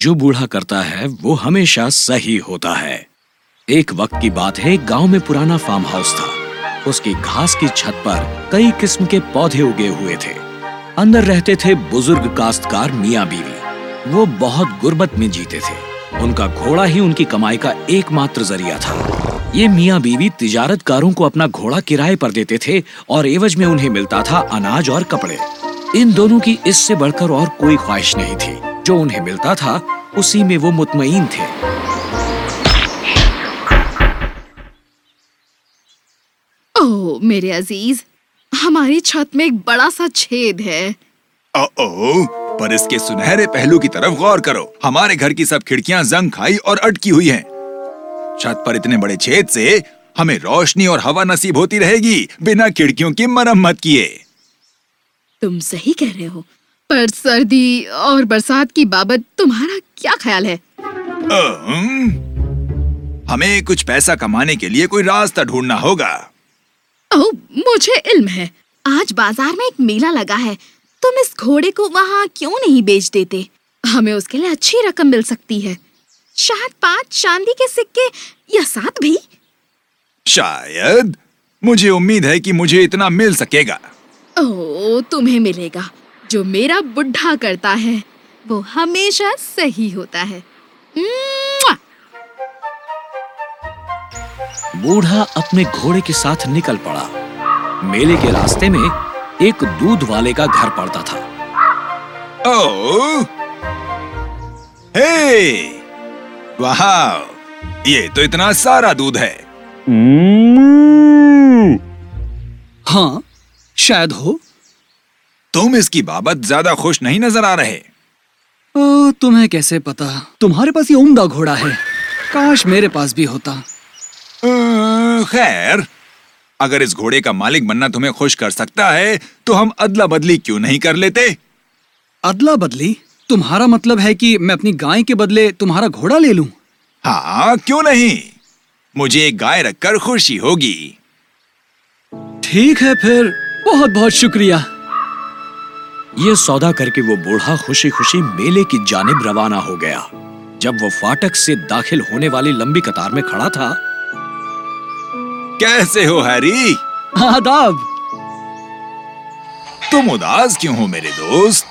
جو بوڑھا کرتا ہے وہ ہمیشہ صحیح ہوتا ہے۔ ایک وقت کی بات ہے، گاؤں میں پرانا فارم ہاؤس تھا۔ اس کی گھاس کی چھت پر کئی قسم کے پودے اگے ہوئے تھے۔ اندر رہتے تھے بزرگ کاشتکار میاں بیوی۔ وہ بہت غربت میں جیتے تھے۔ ان کا گھوڑا ہی ان کی کمائی کا ایک ماتر ذریعہ تھا۔ یہ میاں بیوی تجارت کاروں کو اپنا گھوڑا کرائے پر دیتے تھے اور ایوج میں انہیں ملتا تھا اناج اور کپڑے۔ ان دونوں کی اس سے بڑھ کر اور کوئی خواہش نہیں تھی۔ جو انہیں ملتا تھا اسی میں وہ مطمئن تھے۔ او میرے عزیز ہماری چھت میں ایک بڑا سا چھید ہے۔ پر اس کے سنہرے پہلو کی طرف غور کرو۔ ہمارے گھر کی سب کھڑکیاں زنگ کھائی اور اٹکی ہوئی ہیں۔ چھت پر اتنے بڑے چھید سے ہمیں روشنی اور ہوا نصیب ہوتی رہے گی بنا کھڑکیوں کی مرمت کیے۔ تم صحیح کہہ رہے ہو۔ پر سردی اور برسات کی بابت تمہارا کیا خیال ہے؟ ہمیں کچھ پیسہ کمانے کے لیے کوئی راستہ ڈھونڈنا ہوگا۔ او مجھے علم ہے۔ آج بازار میں ایک میلہ لگا ہے۔ تم اس گھوڑے کو وہاں کیوں نہیں بیچ دیتے؟ ہمیں اس کے لیے اچھی رقم مل سکتی ہے۔ شاید پانچ چاندی کے سکے یا سات بھی؟ شاید۔ مجھے امید ہے کہ مجھے اتنا مل سکے گا۔ او تمہیں ملے گا۔ جو میرا بڈھا کرتا ہے وہ ہمیشہ صحیح ہوتا ہے! بوڑھا اپنے گھوڑے کے ساتھ نکل پڑا۔ میلے کے راستے میں ایک دودھ والے کا گھر پڑتا تھا۔ یہ تو اتنا سارا دودھ ہے۔ ہاں شاید ہو۔ تم اس کی بابت زیادہ خوش نہیں نظر آ رہے۔ تمہیں کیسے پتا تمہارے پاس یہ عمدہ گھوڑا ہے۔ کاش میرے پاس بھی ہوتا۔ خیر۔ اگر اس گھوڑے کا مالک بننا تمہیں خوش کر سکتا ہے تو ہم ادلا بدلی کیوں نہیں کر لیتے؟ ادلا بدلی؟ تمہارا مطلب ہے کہ میں اپنی گائے کے بدلے تمہارا گھوڑا لے لوں؟ ہاں کیوں نہیں؟ مجھے ایک گائے رکھ کر خوشی ہوگی۔ ٹھیک ہے پھر۔ بہت بہت شکریہ۔ یہ سودا کر کے وہ بوڑھا خوشی خوشی میلے کی جانب روانہ ہو گیا۔ جب وہ فاٹک سے داخل ہونے والی لمبی قطار میں کھڑا تھا۔ کیسے ہو ہیری؟ آداب۔ تم اداس کیوں ہو میرے دوست؟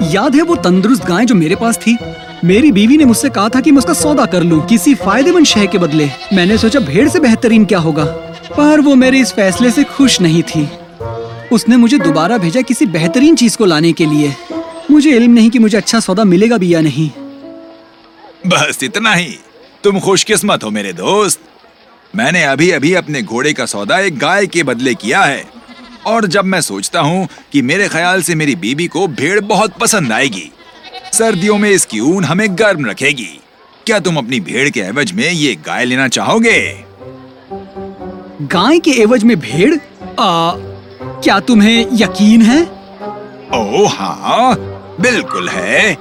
یاد ہے وہ تندرست گائے جو میرے پاس تھی؟ میری بیوی نے مجھ سے کہا تھا کہ میں اس کا سودا کر لوں کسی فائدے مند شے کے بدلے۔ میں نے سوچا بھیڑ سے بہترین کیا ہوگا پر وہ میرے اس فیصلے سے خوش نہیں تھی۔ اس نے مجھے دوبارہ بھیجا کسی بہترین چیز کو لانے کے لیے۔ مجھے علم نہیں کہ مجھے اچھا سودا ملے گا بھی یا نہیں۔ بس اتنا ہی۔ تم خوش قسمت ہو میرے دوست۔ میں نے ابھی ابھی اپنے گھوڑے کا سودا ایک گائے کے بدلے کیا ہے۔ اور جب میں سوچتا ہوں کہ میرے خیال سے میری بیوی کو بھیڑ بہت پسند آئے گی سردیوں میں اس کی اون ہمیں گرم رکھے گی۔ کیا تم اپنی بھیڑ کے عوض میں یہ گائے لینا چاہو گے؟ گائے کے ایوج میں بھیڑ؟ آ, کیا تمہیں یقین ہے؟ او ہاں بالکل ہے۔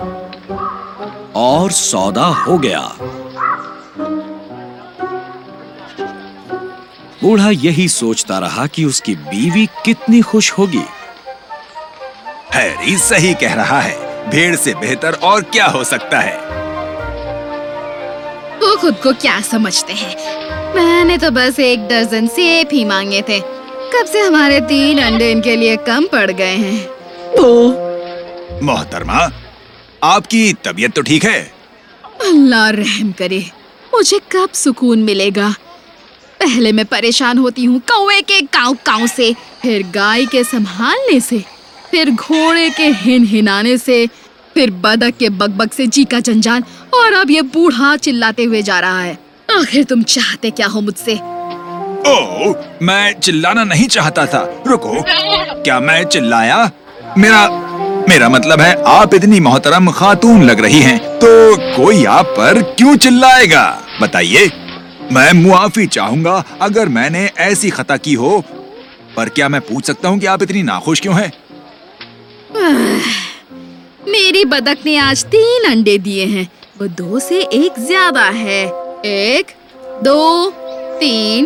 اور سودا ہو گیا۔ بوڑھا یہی سوچتا رہا کہ اس کی بیوی کتنی خوش ہوگی۔ ہیری صحیح کہہ رہا ہے بھیڑ سے بہتر اور کیا ہو سکتا ہے؟ وہ خود کو کیا سمجھتے ہیں؟ میں نے تو بس ایک درجن سیب ہی مانگے تھے۔ کب سے ہمارے تین انڈے ان کے لیے کم پڑ گئے ہیں؟ محترمہ آپ کی طبیعت تو ٹھیک ہے؟ اللہ رحم کرے مجھے کب سکون ملے گا؟ پہلے میں پریشان ہوتی ہوں کوے کے کاؤ کاؤ سے پھر گائے کے سنبھالنے سے پھر گھوڑے کے ہن ہنانے سے پھر بدک کے بگ بگ سے جی کا جنجال اور اب یہ بوڑھا چلاتے ہوئے جا رہا ہے۔ آخر تم چاہتے کیا ہو مجھ سے؟ او میں چلانا نہیں چاہتا تھا رکو کیا میں چلایا میرا میرا مطلب ہے آپ اتنی محترم خاتون لگ رہی ہیں تو کوئی آپ پر کیوں چلائے گا بتائیے میں معافی چاہوں گا اگر میں نے ایسی خطا کی ہو پر کیا میں پوچھ سکتا ہوں کہ آپ اتنی ناخوش کیوں ہیں میری بدک نے آج تین انڈے دیے ہیں وہ دو سے ایک زیادہ ہے ایک دو تین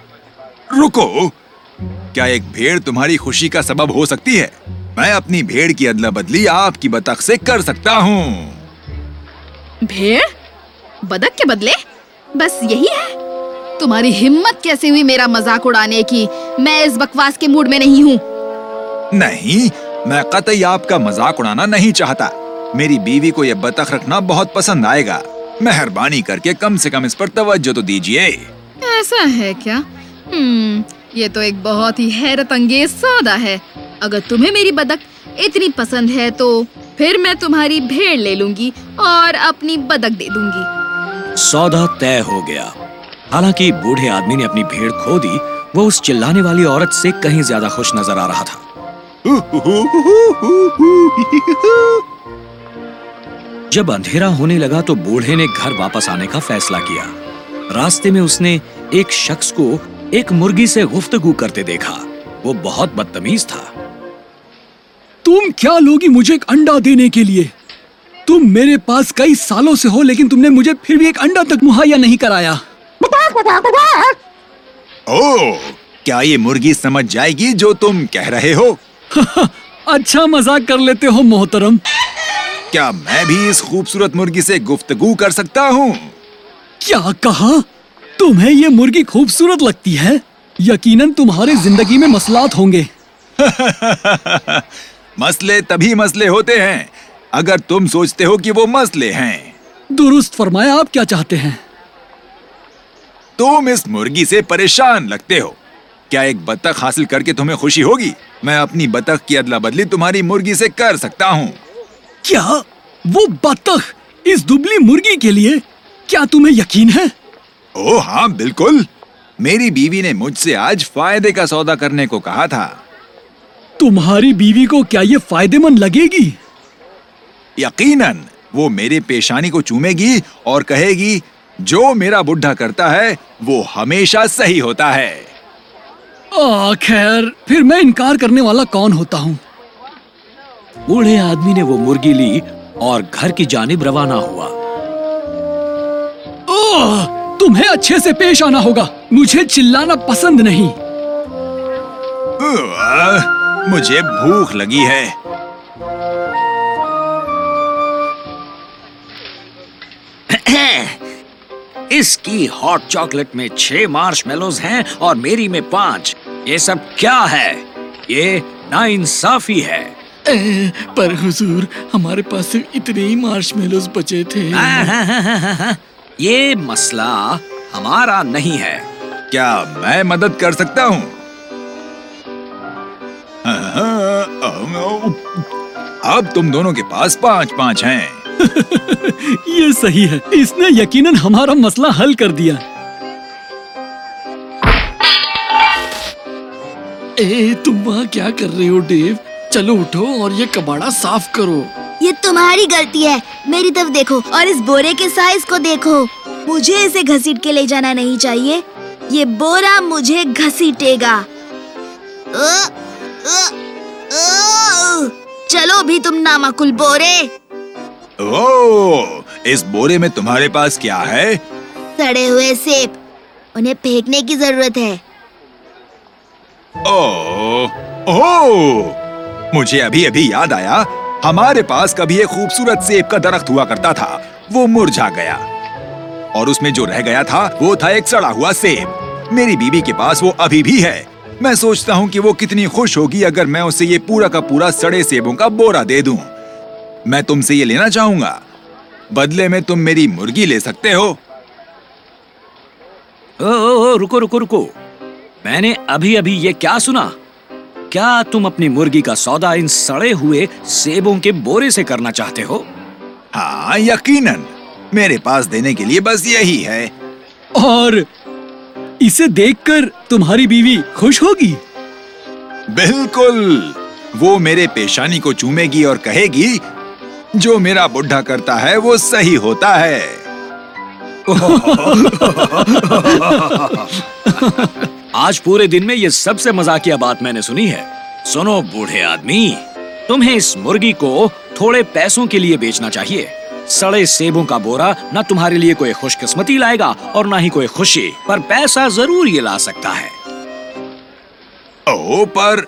رکو! کیا ایک بھیڑ تمہاری خوشی کا سبب ہو سکتی ہے؟ میں اپنی بھیڑ کی ادلا بدلی آپ کی بطخ سے کر سکتا ہوں۔ بھیڑ؟ بدک کے بدلے؟ بس یہی ہے۔ تمہاری ہمت کیسے ہوئی میرا مذاق اڑانے کی؟ میں اس بکواس کے موڈ میں نہیں ہوں۔ نہیں میں قطعی آپ کا مذاق اڑانا نہیں چاہتا۔ میری بیوی کو یہ بطخ رکھنا بہت پسند آئے گا۔ مہربانی کر کے کم سے کم اس پر توجہ تو دیجیے ایسا ہے کیا؟ ہم یہ تو ایک بہت ہی حیرت انگیز سودا ہے۔ اگر تمہیں میری بدک اتنی پسند ہے تو پھر میں تمہاری بھیڑ لے لوں گی اور اپنی بدک دے دوں گی۔ سودا طے ہو گیا۔ حالانکہ بوڑھے آدمی نے اپنی بھیڑ کھو دی، وہ اس چلانے والی عورت سے کہیں زیادہ خوش نظر آ رہا تھا۔ جب اندھیرا ہونے لگا تو بوڑھے نے گھر واپس آنے کا فیصلہ کیا۔ راستے میں اس نے ایک شخص کو ایک مرغی سے گفتگو کرتے دیکھا۔ وہ بہت بدتمیز تھا۔ تم کیا لوگی مجھے ایک انڈا دینے کے لیے؟ تم میرے پاس کئی سالوں سے ہو لیکن تم نے مجھے پھر بھی ایک انڈا تک مہیا نہیں کرایا۔ او کیا یہ مرغی سمجھ جائے گی جو تم کہہ رہے ہو؟ اچھا مزاق کر لیتے ہو محترم۔ کیا میں بھی اس خوبصورت مرغی سے گفتگو کر سکتا ہوں؟ کیا کہا؟ تمہیں یہ مرغی خوبصورت لگتی ہے؟ یقیناً تمہاری زندگی میں مسلات ہوں گے۔ مسئلے تبھی مسئلے ہوتے ہیں اگر تم سوچتے ہو کہ وہ مسئلے ہیں۔ درست فرمایا آپ کیا چاہتے ہیں؟ تم اس مرغی سے پریشان لگتے ہو۔ کیا ایک بطخ حاصل کر کے تمہیں خوشی ہوگی؟ میں اپنی بطخ کی ادلا بدلی تمہاری مرغی سے کر سکتا ہوں۔ کیا؟ وہ بطخ اس دبلی مرغی کے لیے؟ کیا تمہیں یقین ہے؟ او ہاں بالکل۔ میری بیوی نے مجھ سے آج فائدے کا سودا کرنے کو کہا تھا۔ تمہاری بیوی کو کیا یہ فائدے مند لگے گی؟ یقیناً وہ میرے پیشانی کو چومے گی اور کہے گی جو میرا بڈھا کرتا ہے وہ ہمیشہ صحیح ہوتا ہے۔ خیر پھر میں انکار کرنے والا کون ہوتا ہوں؟ بوڑھے آدمی نے وہ مرغی لی اور گھر کی جانب روانہ ہوا۔ تمہیں اچھے سے پیش آنا ہوگا۔ مجھے چلانا پسند نہیں۔ مجھے بھوک لگی ہے۔ اس کی ہاٹ چاکلیٹ میں چھ مارش میلوز ہیں اور میری میں پانچ۔ یہ سب کیا ہے؟ یہ نا انصافی ہے پر حضور ہمارے پاس اتنے ہی مارش میلوز بچے تھے۔ یہ مسئلہ ہمارا نہیں ہے۔ کیا میں مدد کر سکتا ہوں؟ اب تم دونوں کے پاس پانچ پانچ ہیں۔ یہ صحیح ہے۔ اس نے یقیناً ہمارا مسئلہ حل کر دیا۔ اے، تم وہاں کیا کر رہے ہو، ڈیو؟ چلو اٹھو اور یہ کباڑا صاف کرو۔ یہ تمہاری غلطی ہے۔ میری طرف دیکھو اور اس بورے کے سائز کو دیکھو۔ مجھے اسے گھسیٹ کے لے جانا نہیں چاہیے۔ یہ بورا مجھے گھسیٹے گا۔ چلو بھی تم نامکل بورے۔ اس بورے میں تمہارے پاس کیا ہے؟ سڑے ہوئے سیب۔ انہیں پھینکنے کی ضرورت ہے۔ مجھے ابھی ابھی یاد آیا۔ ہمارے پاس کبھی ایک خوبصورت سیب کا درخت ہوا کرتا تھا۔ وہ مرجا گیا۔ اور اس میں جو رہ گیا تھا، وہ تھا ایک سڑا ہوا سیب۔ میری بیوی بی کے پاس وہ ابھی بھی ہے۔ میں سوچتا ہوں کہ وہ کتنی خوش ہوگی اگر میں اسے یہ پورا کا پورا سڑے سیبوں کا بورا دے دوں۔ میں تم سے یہ لینا چاہوں گا۔ بدلے میں تم میری مرغی لے سکتے ہو۔ او او او رکو رکو رکو۔ میں نے ابھی ابھی یہ کیا سنا؟ کیا تم اپنی مرغی کا سودا ان سڑے ہوئے سیبوں کے بورے سے کرنا چاہتے ہو؟ ہاں یقیناً۔ میرے پاس دینے کے لیے بس یہی ہے۔ اور اسے دیکھ کر تمہاری بیوی خوش ہوگی؟ بالکل۔ وہ میرے پیشانی کو چومے گی اور کہے گی جو میرا بڈھا کرتا ہے وہ صحیح ہوتا ہے۔ آج پورے دن میں یہ سب سے مزاقیہ بات میں نے سنی ہے۔ سنو بوڑھے آدمی، تمہیں اس مرغی کو تھوڑے پیسوں کے لیے بیچنا چاہیے۔ سڑے سیبوں کا بورا نہ تمہارے لیے کوئی خوش قسمتی لائے گا اور نہ ہی کوئی خوشی، پر پیسہ ضرور یہ لا سکتا ہے۔ او پر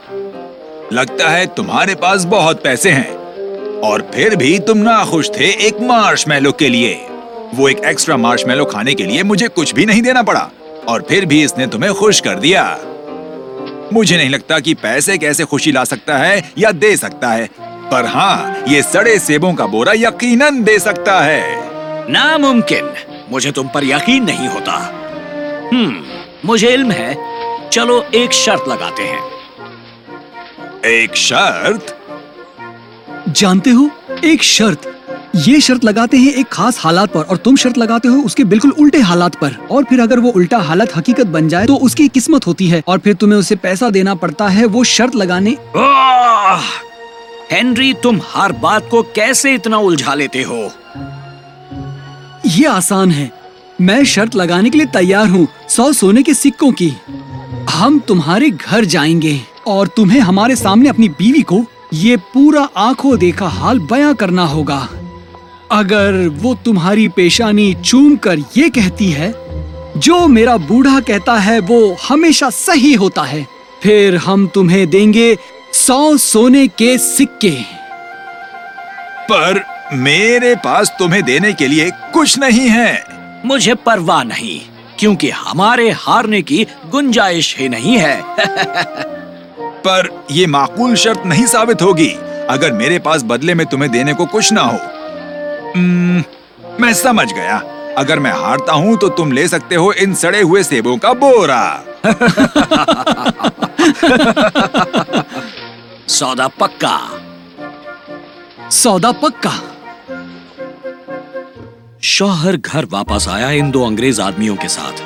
لگتا ہے تمہارے پاس بہت پیسے ہیں۔ اور پھر بھی تم نہ خوش تھے ایک مارش میلو کے لیے۔ وہ ایک ایکسٹرا مارش میلو کھانے کے لیے مجھے کچھ بھی نہیں دینا پڑا۔ اور پھر بھی اس نے تمہیں خوش کر دیا۔ مجھے نہیں لگتا کہ پیسے کیسے خوشی لا سکتا ہے یا دے سکتا ہے پر ہاں یہ سڑے سیبوں کا بورا یقیناً دے سکتا ہے۔ ناممکن۔ مجھے تم پر یقین نہیں ہوتا۔ ہم مجھے علم ہے۔ چلو ایک شرط لگاتے ہیں۔ ایک شرط؟ جانتے ہو ایک شرط۔ یہ شرط لگاتے ہیں ایک خاص حالات پر اور تم شرط لگاتے ہو اس کے بالکل الٹے حالات پر۔ اور پھر اگر وہ الٹا حالت حقیقت بن جائے تو اس کی قسمت ہوتی ہے اور پھر تمہیں اسے پیسہ دینا پڑتا ہے۔ وہ شرط لگانے ہینری تم ہر بات کو کیسے اتنا الجھا لیتے ہو؟ یہ آسان ہے۔ میں شرط لگانے کے لیے تیار ہوں سو سونے کے سکوں کی۔ ہم تمہارے گھر جائیں گے اور تمہیں ہمارے سامنے اپنی بیوی کو یہ پورا آنکھوں دیکھا حال بیاں کرنا ہوگا۔ اگر وہ تمہاری پیشانی چوم کر یہ کہتی ہے جو میرا بوڑھا کہتا ہے وہ ہمیشہ صحیح ہوتا ہے۔ پھر ہم تمہیں دیں گے سو سونے کے سکے۔ پر میرے پاس تمہیں دینے کے لیے کچھ نہیں ہے۔ مجھے پرواہ نہیں کیونکہ ہمارے ہارنے کی گنجائش ہی نہیں ہے۔ پر یہ معقول شرط نہیں ثابت ہوگی۔ اگر میرے پاس بدلے میں تمہیں دینے کو کچھ نہ ہو میں سمجھ گیا۔ اگر میں ہارتا ہوں تو تم لے سکتے ہو ان سڑے ہوئے سیبوں کا بورا۔ سودا پکا۔ سودا پکا۔ شوہر گھر واپس آیا ان دو انگریز آدمیوں کے ساتھ۔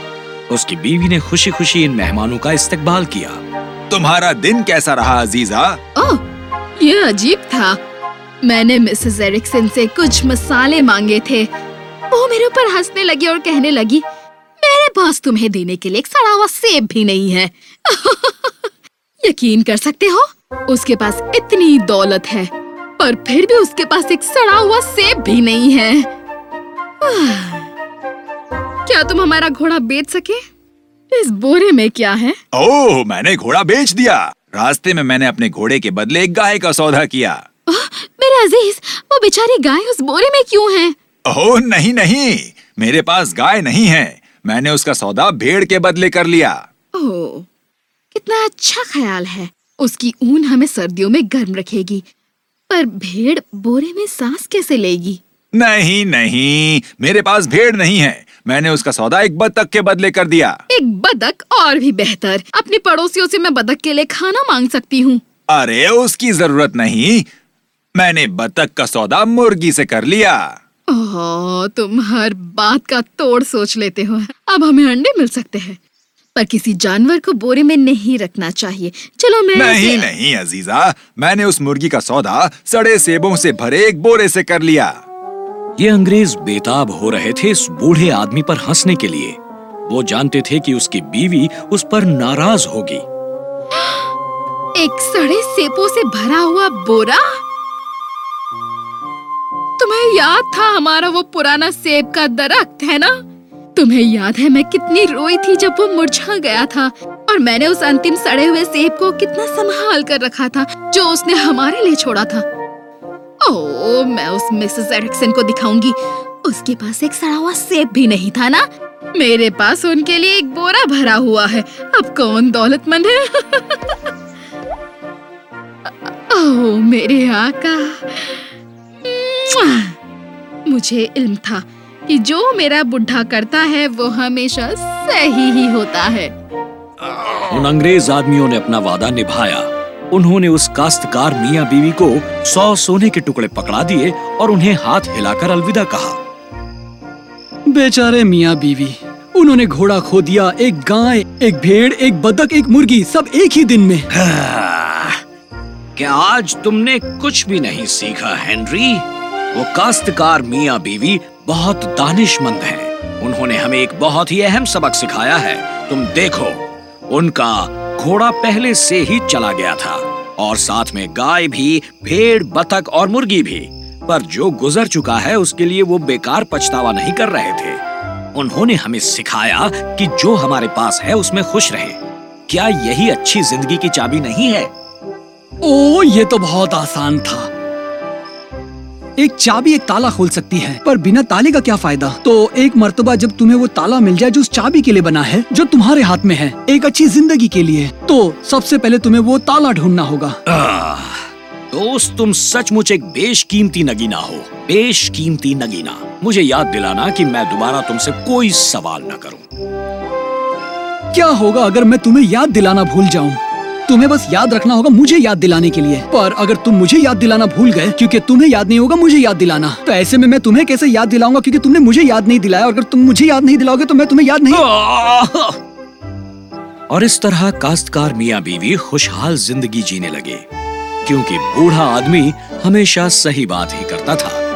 اس کی بیوی نے خوشی خوشی ان مہمانوں کا استقبال کیا۔ تمہارا دن کیسا رہا عزیزہ؟ یہ عجیب تھا۔ میں نے مسز ایرکسن سے کچھ مسالے مانگے تھے۔ وہ میرے اوپر ہنسنے لگی اور کہنے لگی، میرے پاس تمہیں دینے کے لیے ایک سڑا ہوا سیب بھی نہیں ہے۔ یقین کر سکتے ہو؟ اس کے پاس اتنی دولت ہے، پر پھر بھی اس کے پاس ایک سڑا ہوا سیب بھی نہیں ہے۔ کیا تم ہمارا گھوڑا بیچ سکے؟ اس بورے میں کیا ہے؟ او میں نے گھوڑا بیچ دیا۔ راستے میں میں نے اپنے گھوڑے کے بدلے ایک گائے کا سودا کیا۔ میرے عزیز وہ بیچاری گائے اس بورے میں کیوں ہیں؟ اوہ نہیں نہیں میرے پاس گائے نہیں ہے میں نے اس کا سودا بھیڑ کے بدلے کر لیا۔ اوہ کتنا اچھا خیال ہے۔ اس کی اون ہمیں سردیوں میں گرم رکھے گی پر بھیڑ بورے میں سانس کیسے لے گی؟ نہیں نہیں میرے پاس بھیڑ نہیں ہے۔ میں نے اس کا سودا ایک بدک کے بدلے کر دیا۔ ایک بدک اور بھی بہتر۔ اپنے پڑوسیوں سے میں بدک کے لیے کھانا مانگ سکتی ہوں۔ ارے اس کی ضرورت نہیں۔ میں نے بطخ کا سودا مرغی سے کر لیا۔ اوہ تم ہر بات کا توڑ سوچ لیتے ہو۔ اب ہمیں انڈے مل سکتے ہیں۔ پر کسی جانور کو بورے میں نہیں رکھنا چاہیے۔ چلو میں نہیں نہیں عزیزہ میں نے اس مرغی کا سودا سڑے سیبوں سے بھرے ایک بورے سے کر لیا۔ یہ انگریز بےتاب ہو رہے تھے اس بوڑھے آدمی پر ہنسنے کے لیے۔ وہ جانتے تھے کہ اس کی بیوی اس پر ناراض ہوگی۔ ایک سڑے سیپوں سے بھرا ہوا بورا؟ تمہیں یاد تھا ہمارا وہ پرانا سیب کا درخت، ہے نا؟ تمہیں یاد ہے میں کتنی روئی تھی جب وہ مرجھا گیا تھا اور میں نے اس انتم سڑے ہوئے سیب کو کتنا سنبھال کر رکھا تھا جو اس نے ہمارے لیے چھوڑا تھا۔ میں اس مسز ایرکسن کو دکھاؤں گی۔ اس کے پاس ایک سڑا ہوا سیب بھی نہیں تھا نا؟ میرے پاس ان کے لیے ایک بورا بھرا ہوا ہے۔ اب کون دولت مند ہے؟ میرے مجھے علم تھا کہ جو میرا بڈھا کرتا ہے وہ ہمیشہ صحیح ہی ہوتا ہے۔ ان انگریز آدمیوں نے اپنا وعدہ نبھایا۔ انہوں نے اس کاشتکار میاں بیوی کو سو سونے کے ٹکڑے پکڑا دیے اور انہیں ہاتھ ہلا کر الوداع کہا۔ بیچارے میاں بیوی انہوں نے گھوڑا کھو دیا ایک گائے ایک بھیڑ ایک بدک ایک مرغی سب ایک ہی دن میں۔ ہاں، کیا آج تم نے کچھ بھی نہیں سیکھا ہینری؟ وہ کاشتکار میاں بیوی بہت دانش مند ہیں۔ انہوں نے ہمیں ایک بہت ہی اہم سبق سکھایا ہے۔ تم دیکھو، ان کا گھوڑا پہلے سے ہی چلا گیا تھا اور ساتھ میں گائے بھی، بھیڑ بطخ اور مرغی بھی۔ پر جو گزر چکا ہے، اس کے لیے وہ بیکار پچھتاوا نہیں کر رہے تھے۔ انہوں نے ہمیں سکھایا کہ جو ہمارے پاس ہے، اس میں خوش رہے کیا یہی اچھی زندگی کی چابی نہیں ہے؟ او یہ تو بہت آسان تھا۔ ایک چابی ایک تالا کھول سکتی ہے پر بنا تالے کا کیا فائدہ؟ تو ایک مرتبہ جب تمہیں وہ تالا مل جائے جو اس چابی کے لیے بنا ہے جو تمہارے ہاتھ میں ہے ایک اچھی زندگی کے لیے تو سب سے پہلے تمہیں وہ تالا ڈھونڈنا ہوگا۔ دوست تم سچ مچ ایک بیش قیمتی نگینا ہو۔ بیش قیمتی نگینا مجھے یاد دلانا کہ میں دوبارہ تم سے کوئی سوال نہ کروں۔ کیا ہوگا اگر میں تمہیں یاد دلانا بھول جاؤں؟ تمہیں بس یاد رکھنا ہوگا مجھے یاد دلانے کے لیے۔ پر اگر تم مجھے یاد دلانا بھول گئے، کیونکہ تمہیں یاد نہیں ہوگا مجھے یاد دلانا۔ تو ایسے میں میں تمہیں کیسے یاد دلاؤں گا؟ کیونکہ تم نے مجھے یاد نہیں دلایا۔ اور اگر تم مجھے یاد نہیں دلاؤ گے تو میں تمہیں یاد نہیں اور اس طرح کاشتکار میاں بیوی خوشحال زندگی جینے لگے، کیونکہ بوڑھا آدمی ہمیشہ صحیح بات ہی کرتا تھا۔